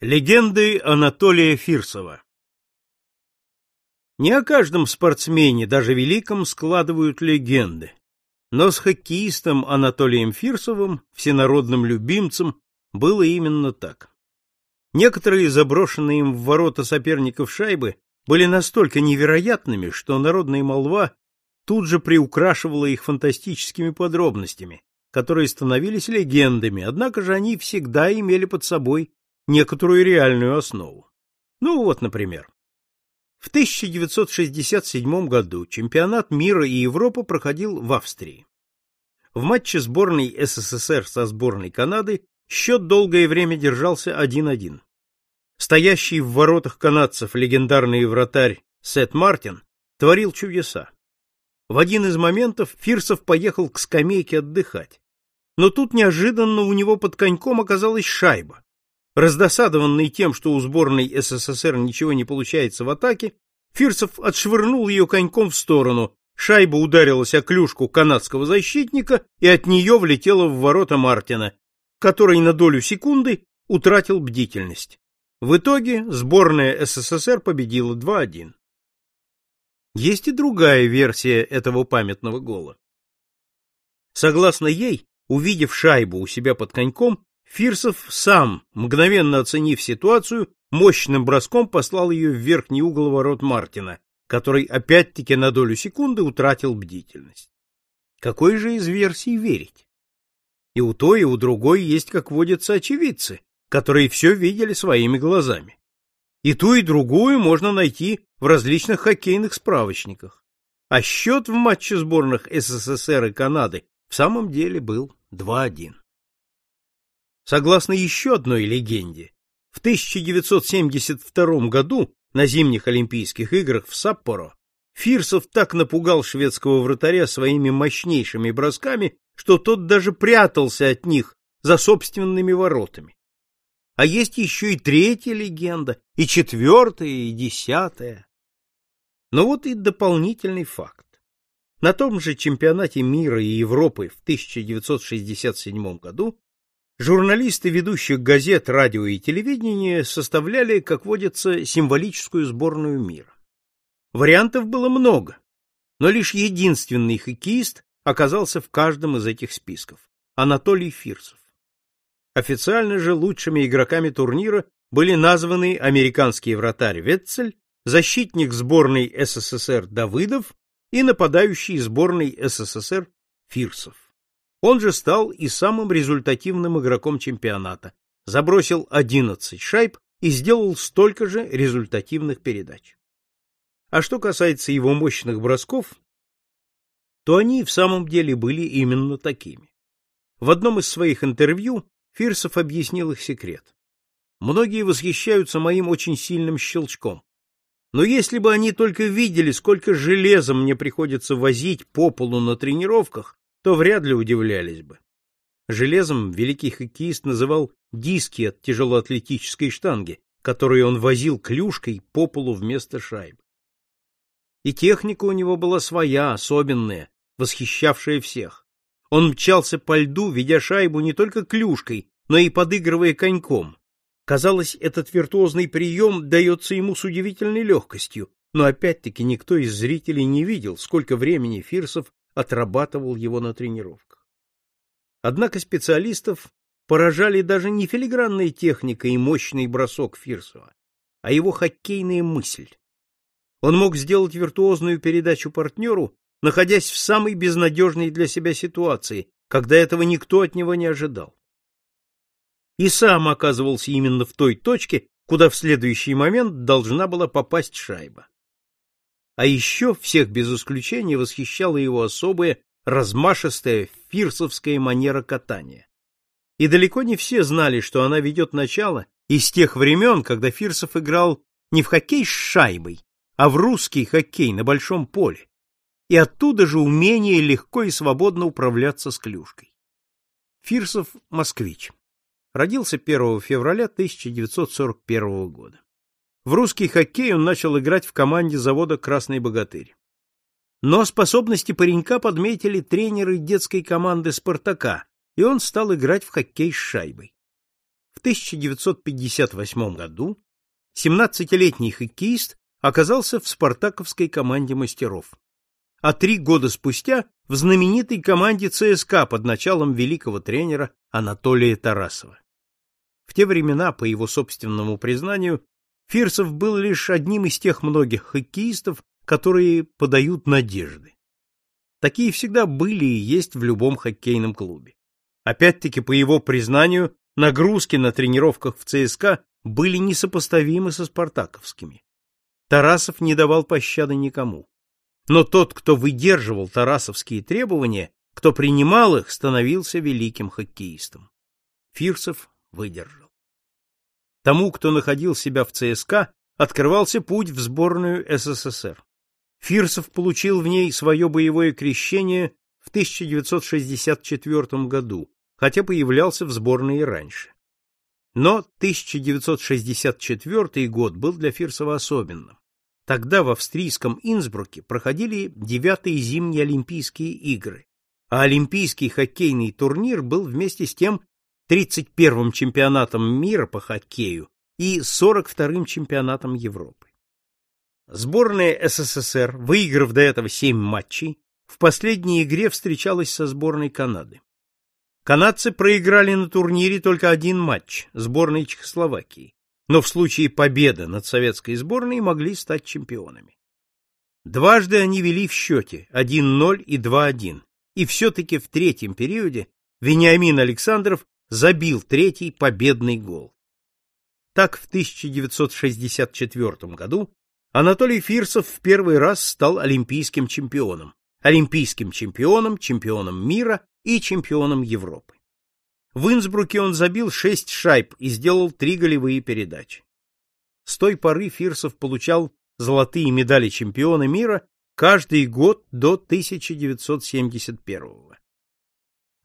Легенды Анатолия Фирсова Не о каждом спортсмене, даже великом, складывают легенды. Но с хоккеистом Анатолием Фирсовым, всенародным любимцем, было именно так. Некоторые заброшенные им в ворота соперников шайбы были настолько невероятными, что народная молва тут же приукрашивала их фантастическими подробностями, которые становились легендами, однако же они всегда имели под собой некоторую реальную основу. Ну вот, например, в 1967 году чемпионат мира и Европы проходил в Австрии. В матче сборной СССР со сборной Канады счет долгое время держался 1-1. Стоящий в воротах канадцев легендарный вратарь Сет Мартин творил чудеса. В один из моментов Фирсов поехал к скамейке отдыхать. Но тут неожиданно у него под коньком оказалась шайба. Раздосадованный тем, что у сборной СССР ничего не получается в атаке, Фирсов отшвырнул ее коньком в сторону, шайба ударилась о клюшку канадского защитника и от нее влетела в ворота Мартина, который на долю секунды утратил бдительность. В итоге сборная СССР победила 2-1. Есть и другая версия этого памятного гола. Согласно ей, увидев шайбу у себя под коньком, Фирсов сам, мгновенно оценив ситуацию, мощным броском послал ее в верхний угол ворот Мартина, который опять-таки на долю секунды утратил бдительность. Какой же из версий верить? И у той, и у другой есть, как водятся, очевидцы, которые все видели своими глазами. И ту, и другую можно найти в различных хоккейных справочниках. А счет в матче сборных СССР и Канады в самом деле был 2-1. Согласно еще одной легенде, в 1972 году на зимних Олимпийских играх в Саппоро Фирсов так напугал шведского вратаря своими мощнейшими бросками, что тот даже прятался от них за собственными воротами. А есть еще и третья легенда, и четвертая, и десятая. Но вот и дополнительный факт. На том же чемпионате мира и Европы в 1967 году Журналисты ведущих газет, радио и телевидения составляли, как водится, символическую сборную мира. Вариантов было много, но лишь единственный хоккеист оказался в каждом из этих списков – Анатолий Фирсов. Официально же лучшими игроками турнира были названы американский вратарь Ветцель, защитник сборной СССР Давыдов и нападающий сборной СССР Фирсов. Он же стал и самым результативным игроком чемпионата, забросил 11 шайб и сделал столько же результативных передач. А что касается его мощных бросков, то они в самом деле были именно такими. В одном из своих интервью Фирсов объяснил их секрет. Многие восхищаются моим очень сильным щелчком. Но если бы они только видели, сколько железа мне приходится возить по полу на тренировках, то вряд ли удивлялись бы. Железом великий хоккеист называл диски от тяжелоатлетической штанги, которые он возил клюшкой по полу вместо шайб. И техника у него была своя, особенная, восхищавшая всех. Он мчался по льду, ведя шайбу не только клюшкой, но и подыгрывая коньком. Казалось, этот виртуозный прием дается ему с удивительной легкостью, но опять-таки никто из зрителей не видел, сколько времени Фирсов отрабатывал его на тренировках. Однако специалистов поражали даже не филигранная техника и мощный бросок Фирсова, а его хоккейная мысль. Он мог сделать виртуозную передачу партнеру, находясь в самой безнадежной для себя ситуации, когда этого никто от него не ожидал. И сам оказывался именно в той точке, куда в следующий момент должна была попасть шайба. А еще всех без исключения восхищала его особая размашистая фирсовская манера катания. И далеко не все знали, что она ведет начало из тех времен, когда Фирсов играл не в хоккей с шайбой, а в русский хоккей на большом поле. И оттуда же умение легко и свободно управляться с клюшкой. Фирсов – москвич. Родился 1 февраля 1941 года. В русский хоккей он начал играть в команде завода «Красный богатырь». Но способности паренька подметили тренеры детской команды «Спартака», и он стал играть в хоккей с шайбой. В 1958 году 17-летний хоккеист оказался в спартаковской команде мастеров. А три года спустя в знаменитой команде ЦСКА под началом великого тренера Анатолия Тарасова. В те времена, по его собственному признанию, Фирсов был лишь одним из тех многих хоккеистов, которые подают надежды. Такие всегда были и есть в любом хоккейном клубе. Опять-таки, по его признанию, нагрузки на тренировках в ЦСКА были несопоставимы со спартаковскими. Тарасов не давал пощады никому. Но тот, кто выдерживал тарасовские требования, кто принимал их, становился великим хоккеистом. Фирсов выдержал. Тому, кто находил себя в ЦСКА, открывался путь в сборную СССР. Фирсов получил в ней свое боевое крещение в 1964 году, хотя появлялся в сборной и раньше. Но 1964 год был для Фирсова особенным. Тогда в австрийском Инсбруке проходили девятые зимние Олимпийские игры, а Олимпийский хоккейный турнир был вместе с тем 31-м чемпионатом мира по хоккею и 42-м чемпионатом Европы. Сборная СССР, выиграв до этого 7 матчей, в последней игре встречалась со сборной Канады. Канадцы проиграли на турнире только один матч сборной Чехословакии но в случае победы над советской сборной могли стать чемпионами. Дважды они вели в счете 1-0 и 2-1, и все-таки в третьем периоде Вениамин Александров забил третий победный гол. Так в 1964 году Анатолий Фирсов в первый раз стал олимпийским чемпионом, олимпийским чемпионом, чемпионом мира и чемпионом Европы. В Инсбруке он забил шесть шайб и сделал три голевые передачи. С той поры Фирсов получал золотые медали чемпиона мира каждый год до 1971 -го.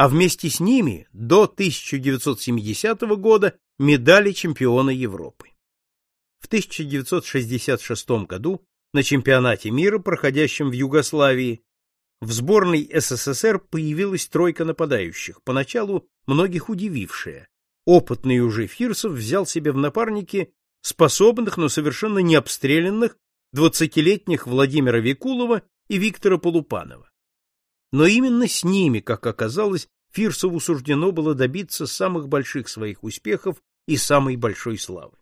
А вместе с ними до 1970 года медали чемпиона Европы. В 1966 году на чемпионате мира, проходящем в Югославии, в сборной СССР появилась тройка нападающих, поначалу многих удивившая. Опытный уже Фирсов взял себе в напарники способных, но совершенно не обстрелянных двадцатилетних Владимира Викулова и Виктора Полупанова. Но именно с ними, как оказалось, Фирсову суждено было добиться самых больших своих успехов и самой большой славы.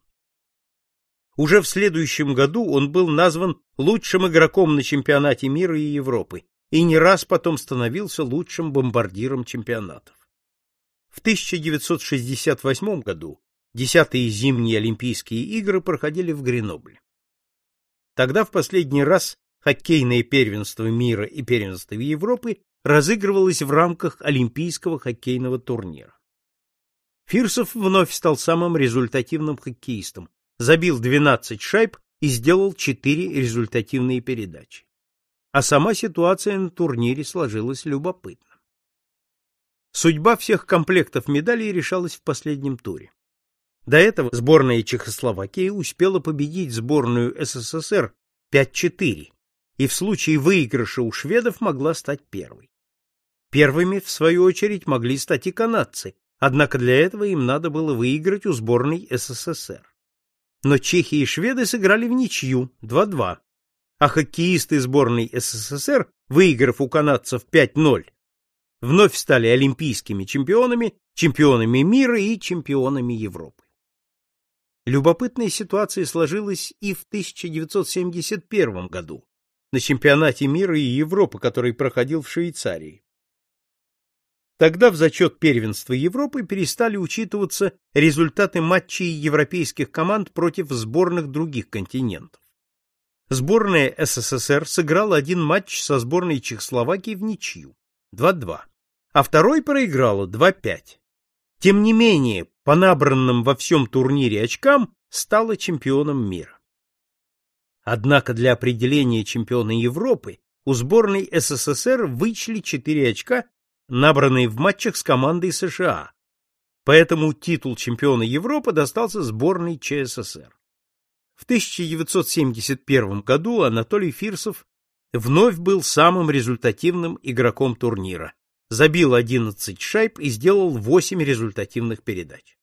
Уже в следующем году он был назван лучшим игроком на чемпионате мира и Европы и не раз потом становился лучшим бомбардиром чемпионатов. В 1968 году десятые зимние Олимпийские игры проходили в Гренобле. Тогда в последний раз хоккейное первенство мира и первенство Европы разыгрывалось в рамках Олимпийского хоккейного турнира. Фирсов вновь стал самым результативным хоккеистом, забил 12 шайб и сделал 4 результативные передачи а сама ситуация на турнире сложилась любопытно. Судьба всех комплектов медалей решалась в последнем туре. До этого сборная Чехословакии успела победить сборную СССР 5-4 и в случае выигрыша у шведов могла стать первой. Первыми, в свою очередь, могли стать и канадцы, однако для этого им надо было выиграть у сборной СССР. Но чехи и шведы сыграли в ничью 2-2, а хоккеисты сборной СССР, выиграв у канадцев 5-0, вновь стали олимпийскими чемпионами, чемпионами мира и чемпионами Европы. Любопытная ситуация сложилась и в 1971 году на чемпионате мира и Европы, который проходил в Швейцарии. Тогда в зачет первенства Европы перестали учитываться результаты матчей европейских команд против сборных других континентов. Сборная СССР сыграла один матч со сборной Чехословакии в ничью 2-2, а второй проиграла 2-5. Тем не менее, по набранным во всем турнире очкам стала чемпионом мира. Однако для определения чемпиона Европы у сборной СССР вычли 4 очка, набранные в матчах с командой США. Поэтому титул чемпиона Европы достался сборной ЧССР. В 1971 году Анатолий Фирсов вновь был самым результативным игроком турнира. Забил 11 шайб и сделал 8 результативных передач.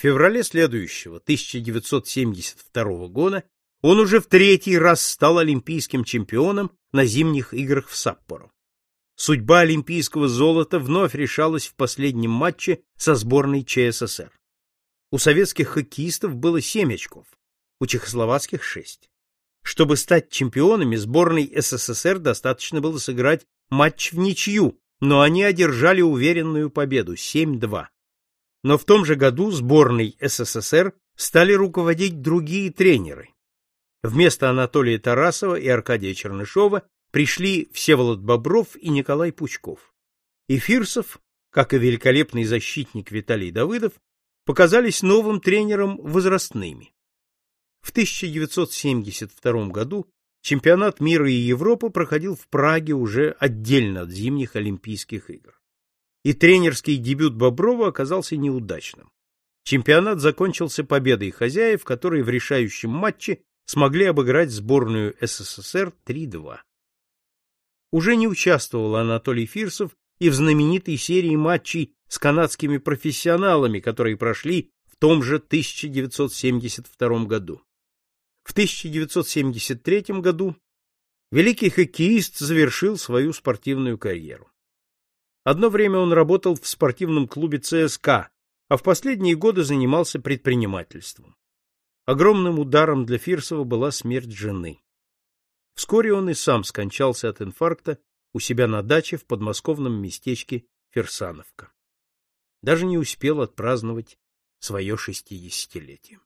В феврале следующего, 1972 года, он уже в третий раз стал олимпийским чемпионом на зимних играх в Саппоро. Судьба олимпийского золота вновь решалась в последнем матче со сборной ЧССР. У советских хоккеистов было семь очков, у чехословацких шесть. Чтобы стать чемпионами, сборной СССР достаточно было сыграть матч в ничью, но они одержали уверенную победу 7-2. Но в том же году сборной СССР стали руководить другие тренеры. Вместо Анатолия Тарасова и Аркадия Чернышова пришли Всеволод Бобров и Николай Пучков. И Фирсов, как и великолепный защитник Виталий Давыдов, показались новым тренером возрастными. В 1972 году чемпионат мира и Европы проходил в Праге уже отдельно от зимних Олимпийских игр. И тренерский дебют Боброва оказался неудачным. Чемпионат закончился победой хозяев, которые в решающем матче смогли обыграть сборную СССР 3-2. Уже не участвовал Анатолий Фирсов и в знаменитой серии матчей с канадскими профессионалами, которые прошли в том же 1972 году. В 1973 году великий хоккеист завершил свою спортивную карьеру. Одно время он работал в спортивном клубе ЦСКА, а в последние годы занимался предпринимательством. Огромным ударом для Фирсова была смерть жены. Вскоре он и сам скончался от инфаркта у себя на даче в подмосковном местечке Ферсановка. Даже не успел отпраздновать свое шестидесятилетие.